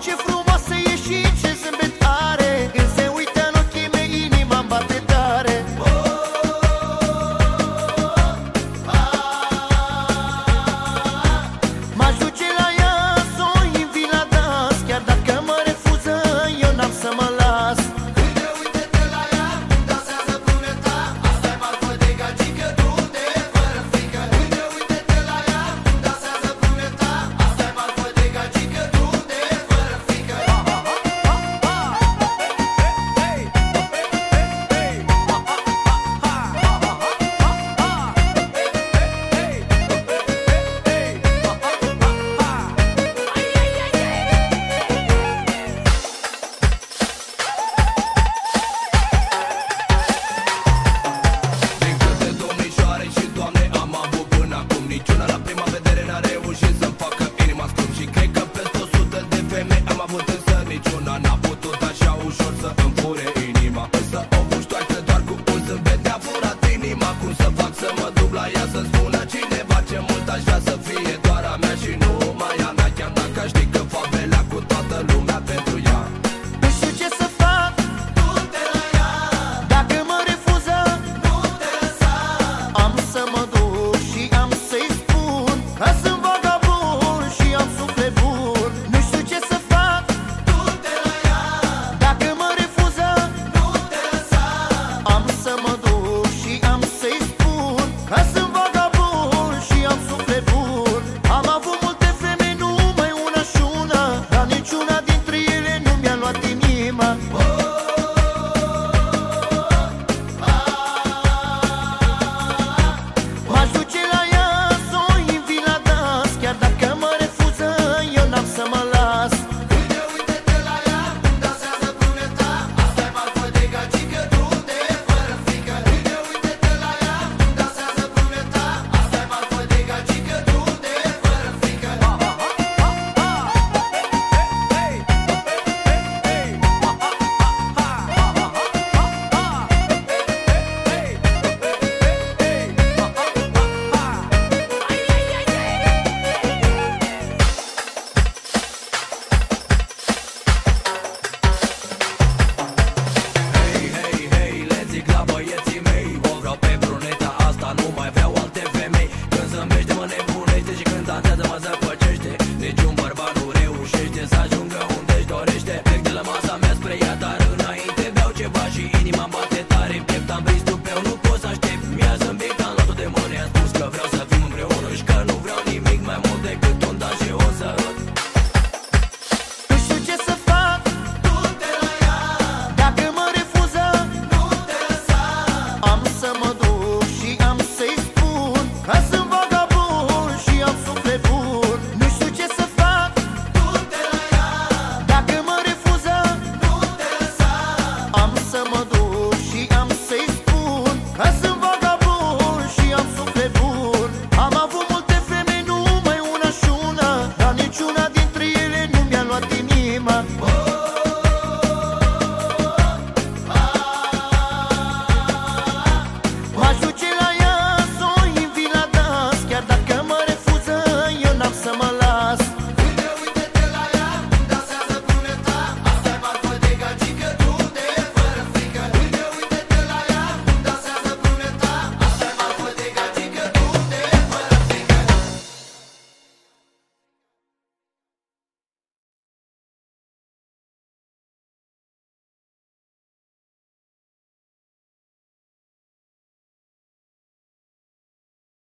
ce frumos